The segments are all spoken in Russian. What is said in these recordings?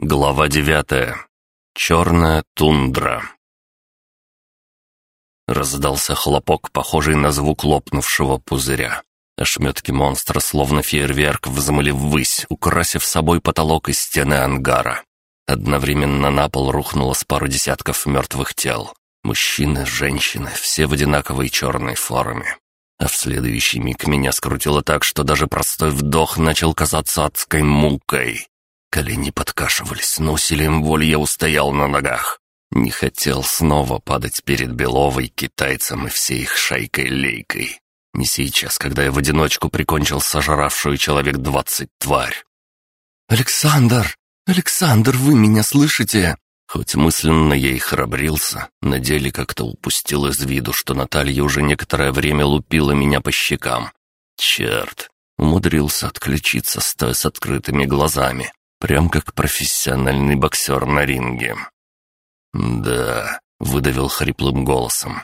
Глава девятая. Черная тундра. Раздался хлопок, похожий на звук лопнувшего пузыря. Ошметки монстра, словно фейерверк, взмыли ввысь, украсив собой потолок и стены ангара. Одновременно на пол рухнуло с пару десятков мертвых тел. Мужчины, женщины, все в одинаковой черной форме. А в следующий миг меня скрутило так, что даже простой вдох начал казаться адской мукой. Колени подкашивались, но усилием воли я устоял на ногах. Не хотел снова падать перед Беловой, китайцем и всей их шайкой-лейкой. Не сейчас, когда я в одиночку прикончил сожравшую человек двадцать тварь. «Александр! Александр, вы меня слышите?» Хоть мысленно я и храбрился, на деле как-то упустил из виду, что Наталья уже некоторое время лупила меня по щекам. Черт, умудрился отключиться, стоя с открытыми глазами, прям как профессиональный боксер на ринге. «Да», — выдавил хриплым голосом.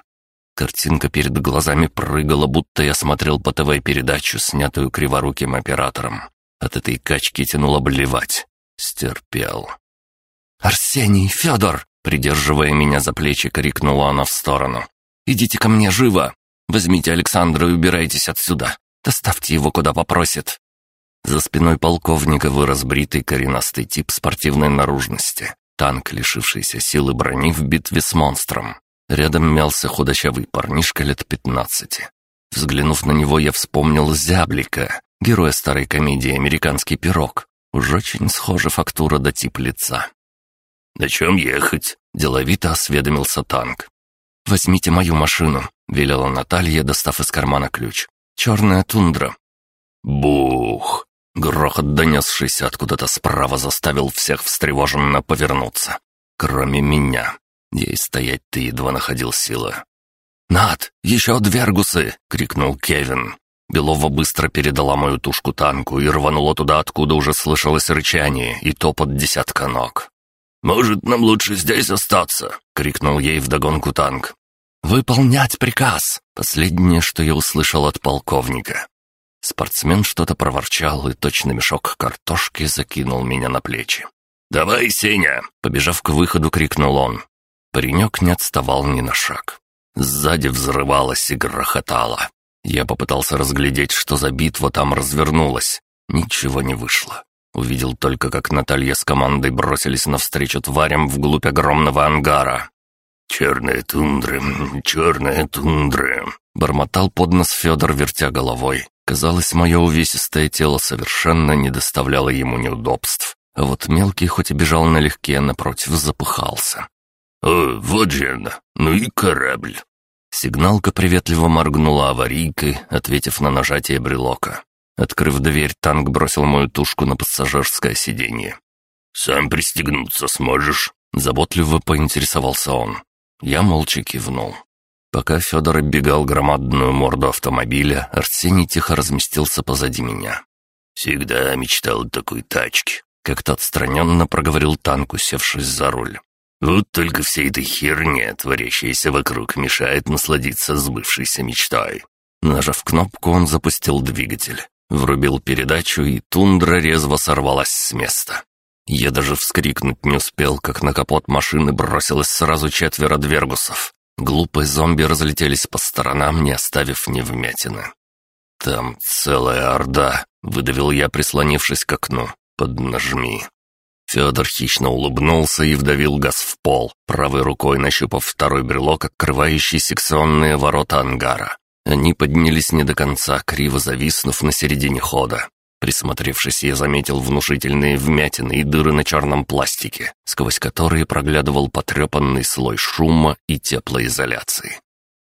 Картинка перед глазами прыгала, будто я смотрел по ТВ-передачу, снятую криворуким оператором. От этой качки тянуло блевать. Стерпел. «Арсений, Федор!» Придерживая меня за плечи, крикнула она в сторону. «Идите ко мне живо! Возьмите Александра и убирайтесь отсюда! Доставьте его, куда попросит!» За спиной полковника вырос бритый коренастый тип спортивной наружности. Танк, лишившийся силы брони в битве с монстром. Рядом мялся худощавый парнишка лет пятнадцати. Взглянув на него, я вспомнил Зяблика, героя старой комедии «Американский пирог». Уж очень схожа фактура до тип лица. «На чем ехать?» — деловито осведомился танк. «Возьмите мою машину», — велела Наталья, достав из кармана ключ. «Черная тундра». Бух! Грохот, донесшийся откуда-то справа, заставил всех встревоженно повернуться. Кроме меня. И стоять-то едва находил силы. «Над, еще двергусы!» — крикнул Кевин. Белова быстро передала мою тушку танку и рванула туда, откуда уже слышалось рычание и топот десятка ног. «Может, нам лучше здесь остаться?» — крикнул ей вдогонку танк. «Выполнять приказ!» — последнее, что я услышал от полковника. Спортсмен что-то проворчал и точно мешок картошки закинул меня на плечи. «Давай, Сеня!» — побежав к выходу, крикнул он. Паренек не отставал ни на шаг. Сзади взрывалось и грохотало. Я попытался разглядеть, что за битва там развернулась. Ничего не вышло. Увидел только, как Наталья с командой бросились навстречу тварям вглубь огромного ангара. «Черная тундра, черная тундра», — бормотал под нос Федор, вертя головой. Казалось, мое увесистое тело совершенно не доставляло ему неудобств. А вот мелкий, хоть и бежал налегке, напротив запыхался. «О, вот же она! Ну и корабль!» Сигналка приветливо моргнула аварийкой, ответив на нажатие брелока. Открыв дверь, танк бросил мою тушку на пассажирское сиденье. «Сам пристегнуться сможешь?» Заботливо поинтересовался он. Я молча кивнул. Пока Федор оббегал громадную морду автомобиля, Арсений тихо разместился позади меня. «Всегда мечтал о такой тачке», — как-то отстраненно проговорил танк, усевшись за руль. «Вот только вся эта херня, творящаяся вокруг, мешает насладиться сбывшейся мечтой». Нажав кнопку, он запустил двигатель. Врубил передачу, и тундра резво сорвалась с места. Я даже вскрикнуть не успел, как на капот машины бросилось сразу четверо двергусов. Глупые зомби разлетелись по сторонам, не оставив ни вмятины. «Там целая орда», — выдавил я, прислонившись к окну. «Поднажми». Федор хищно улыбнулся и вдавил газ в пол, правой рукой нащупав второй брелок, открывающий секционные ворота ангара. Они поднялись не до конца, криво зависнув на середине хода. Присмотревшись, я заметил внушительные вмятины и дыры на черном пластике, сквозь которые проглядывал потрепанный слой шума и теплоизоляции.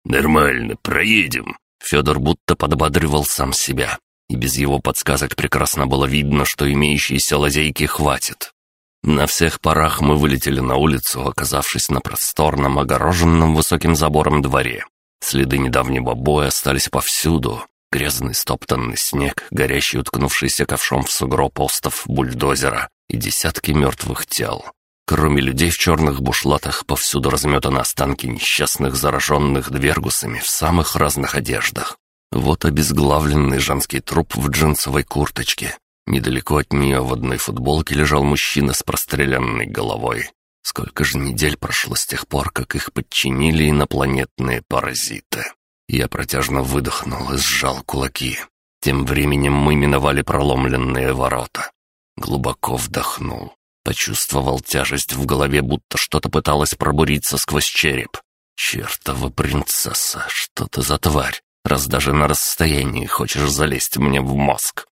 «Нормально, проедем!» Федор будто подбадривал сам себя, и без его подсказок прекрасно было видно, что имеющиеся лазейки хватит. На всех парах мы вылетели на улицу, оказавшись на просторном, огороженном высоким забором дворе. Следы недавнего боя остались повсюду, Грязный стоптанный снег, горящий уткнувшийся ковшом в сугроб остов бульдозера и десятки мертвых тел. Кроме людей в черных бушлатах, повсюду разметаны останки несчастных, зараженных двергусами в самых разных одеждах. Вот обезглавленный женский труп в джинсовой курточке. Недалеко от нее в одной футболке лежал мужчина с простреленной головой. Сколько же недель прошло с тех пор, как их подчинили инопланетные паразиты. Я протяжно выдохнул и сжал кулаки. Тем временем мы миновали проломленные ворота. Глубоко вдохнул. Почувствовал тяжесть в голове, будто что-то пыталось пробуриться сквозь череп. «Чертова принцесса, что ты за тварь, раз даже на расстоянии хочешь залезть мне в мозг?»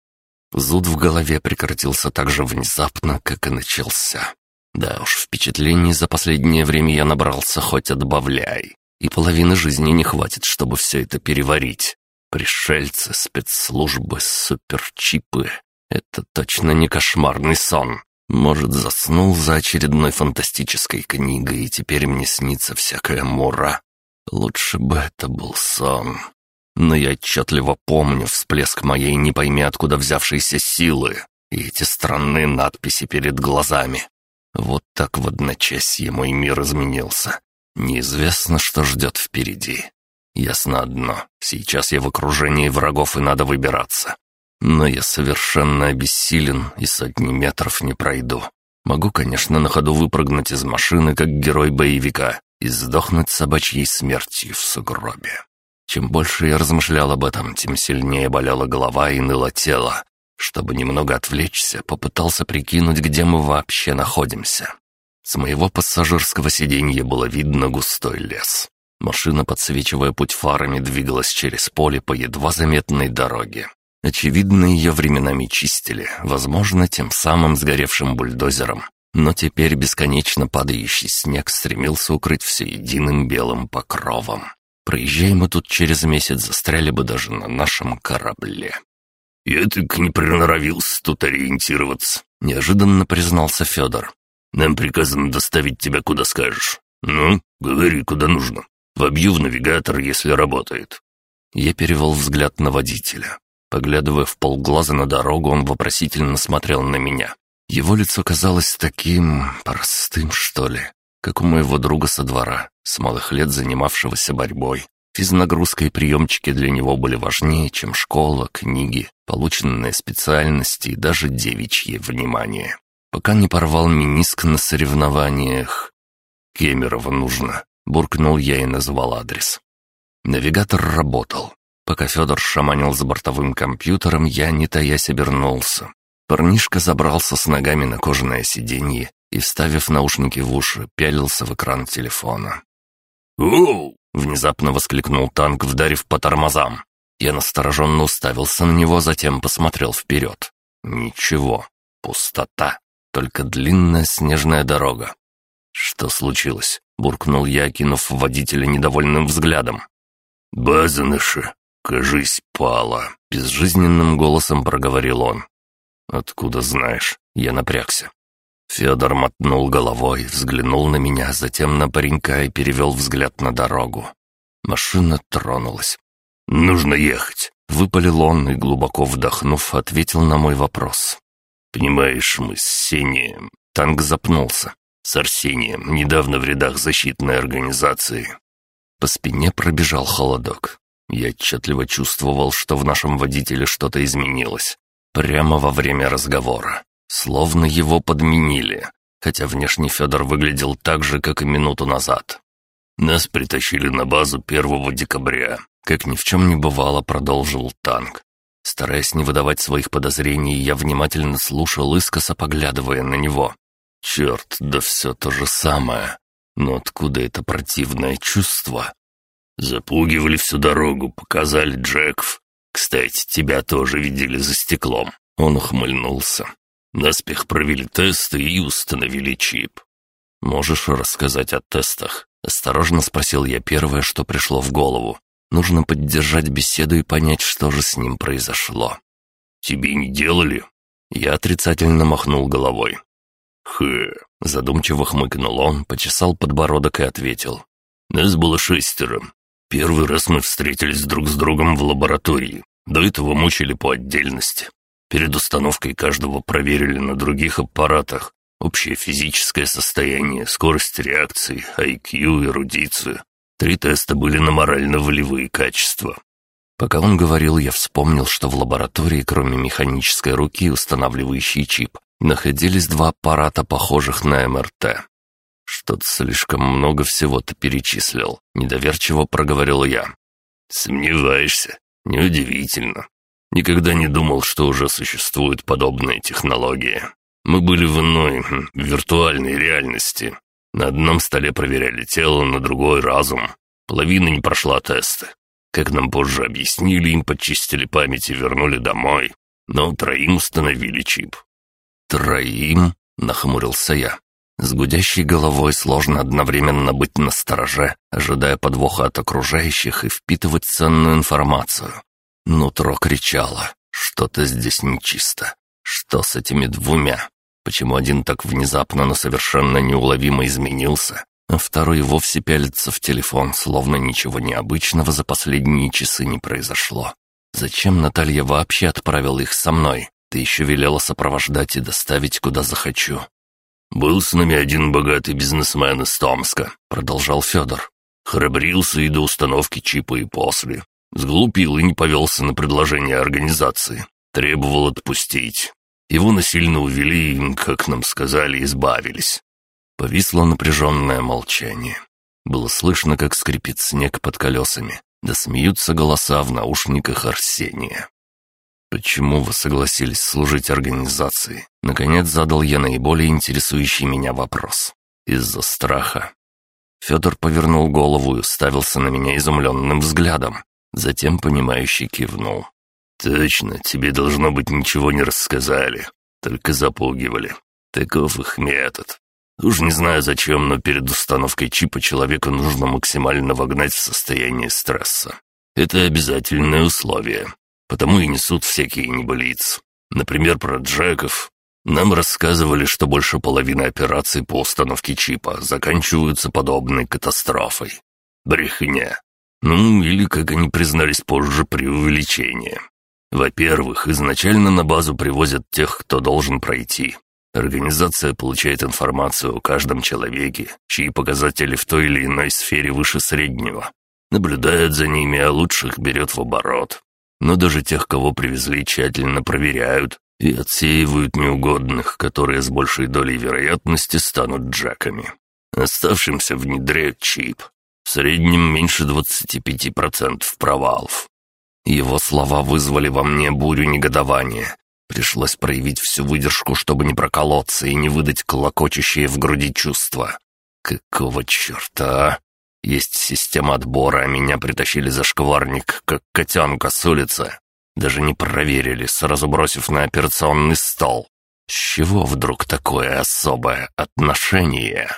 Зуд в голове прекратился так же внезапно, как и начался. Да уж, впечатлений за последнее время я набрался хоть отбавляй. И половины жизни не хватит, чтобы все это переварить. Пришельцы, спецслужбы, суперчипы. Это точно не кошмарный сон. Может, заснул за очередной фантастической книгой, и теперь мне снится всякая мура. Лучше бы это был сон. Но я отчетливо помню всплеск моей не пойми откуда взявшейся силы и эти странные надписи перед глазами. Вот так в одночасье мой мир изменился. Неизвестно, что ждет впереди. Ясно одно, сейчас я в окружении врагов и надо выбираться. Но я совершенно обессилен и сотни метров не пройду. Могу, конечно, на ходу выпрыгнуть из машины, как герой боевика, и сдохнуть собачьей смертью в сугробе. Чем больше я размышлял об этом, тем сильнее болела голова и ныло тело. Чтобы немного отвлечься, попытался прикинуть, где мы вообще находимся. С моего пассажирского сиденья было видно густой лес. Машина, подсвечивая путь фарами, двигалась через поле по едва заметной дороге. Очевидно, ее временами чистили, возможно, тем самым сгоревшим бульдозером. Но теперь бесконечно падающий снег стремился укрыть все единым белым покровом. Проезжаем мы тут через месяц, застряли бы даже на нашем корабле. «Я так не приноровился тут ориентироваться», — неожиданно признался Федор. «Нам приказано доставить тебя куда скажешь. Ну, говори, куда нужно. Вобью в навигатор, если работает». Я перевел взгляд на водителя. Поглядывая в полглаза на дорогу, он вопросительно смотрел на меня. Его лицо казалось таким... простым, что ли, как у моего друга со двора, с малых лет занимавшегося борьбой. Физнагрузка и приемчики для него были важнее, чем школа, книги, полученные специальности и даже девичье внимание. Пока не порвал миниск на соревнованиях. «Кемерово нужно», — буркнул я и назвал адрес. Навигатор работал. Пока Федор шаманил за бортовым компьютером, я, не таясь, обернулся. Парнишка забрался с ногами на кожаное сиденье и, вставив наушники в уши, пялился в экран телефона. «Оу!» — внезапно воскликнул танк, вдарив по тормозам. Я настороженно уставился на него, затем посмотрел вперед. Ничего, пустота, только длинная снежная дорога. «Что случилось?» — буркнул я, кинув водителя недовольным взглядом. «База кажись, пала», — безжизненным голосом проговорил он. «Откуда знаешь?» — я напрягся. Федор мотнул головой, взглянул на меня, затем на паренька и перевел взгляд на дорогу. Машина тронулась. «Нужно ехать», — выпалил он и, глубоко вдохнув, ответил на мой вопрос. «Понимаешь, мы с Сением...» Танк запнулся. «С Арсением, недавно в рядах защитной организации». По спине пробежал холодок. Я отчетливо чувствовал, что в нашем водителе что-то изменилось. Прямо во время разговора. Словно его подменили, хотя внешне Федор выглядел так же, как и минуту назад. «Нас притащили на базу 1 декабря», — как ни в чем не бывало, продолжил танк. Стараясь не выдавать своих подозрений, я внимательно слушал, искоса поглядывая на него. «Черт, да все то же самое. Но откуда это противное чувство?» «Запугивали всю дорогу, показали Джеков. Кстати, тебя тоже видели за стеклом». Он ухмыльнулся. Наспех провели тесты и установили чип. «Можешь рассказать о тестах?» — осторожно спросил я первое, что пришло в голову. Нужно поддержать беседу и понять, что же с ним произошло. «Тебе не делали?» Я отрицательно махнул головой. «Хэ», — задумчиво хмыкнул он, почесал подбородок и ответил. «Нас было шестеро. Первый раз мы встретились друг с другом в лаборатории. До этого мучили по отдельности. Перед установкой каждого проверили на других аппаратах. Общее физическое состояние, скорость реакции, IQ, эрудицию. Три теста были на морально-волевые качества. Пока он говорил, я вспомнил, что в лаборатории, кроме механической руки, устанавливающей чип, находились два аппарата, похожих на МРТ. «Что-то слишком много всего ты перечислил», — недоверчиво проговорил я. «Сомневаешься? Неудивительно. Никогда не думал, что уже существует подобная технология. Мы были в иной, виртуальной реальности. На одном столе проверяли тело, на другой — разум. Половина не прошла тесты. Как нам позже объяснили, им почистили память и вернули домой. Но троим установили чип. «Троим?» — нахмурился я. С гудящей головой сложно одновременно быть на стороже, ожидая подвоха от окружающих и впитывать ценную информацию. Нутро кричало, что-то здесь нечисто. Что с этими двумя? Почему один так внезапно, но совершенно неуловимо изменился, а второй вовсе пялится в телефон, словно ничего необычного за последние часы не произошло. Зачем Наталья вообще отправила их со мной? Ты еще велела сопровождать и доставить, куда захочу. «Был с нами один богатый бизнесмен из Томска», — продолжал Федор. Храбрился и до установки чипа, и после. Сглупил и не повелся на предложение организации. Требовал отпустить. Его насильно увели как нам сказали, избавились. Повисло напряженное молчание. Было слышно, как скрипит снег под колесами, да смеются голоса в наушниках Арсения. «Почему вы согласились служить организации?» Наконец задал я наиболее интересующий меня вопрос. «Из-за страха?» Федор повернул голову и уставился на меня изумленным взглядом. Затем, понимающий, кивнул. «Точно, тебе, должно быть, ничего не рассказали, только запугивали. Таков их метод. Уж не знаю зачем, но перед установкой чипа человека нужно максимально вогнать в состояние стресса. Это обязательное условие. Потому и несут всякие небылицы. Например, про Джеков. Нам рассказывали, что больше половины операций по установке чипа заканчиваются подобной катастрофой. Брехня. Ну, или, как они признались позже, преувеличение. Во-первых, изначально на базу привозят тех, кто должен пройти. Организация получает информацию о каждом человеке, чьи показатели в той или иной сфере выше среднего. Наблюдает за ними, а лучших берет в оборот. Но даже тех, кого привезли, тщательно проверяют и отсеивают неугодных, которые с большей долей вероятности станут джаками. Оставшимся внедряют чип. В среднем меньше 25% провалов. Его слова вызвали во мне бурю негодования, Пришлось проявить всю выдержку, чтобы не проколоться и не выдать колокочущее в груди чувства. Какого черта, а? Есть система отбора, а меня притащили за шкварник, как котенка с улицы. Даже не проверили, сразу бросив на операционный стол. С чего вдруг такое особое отношение?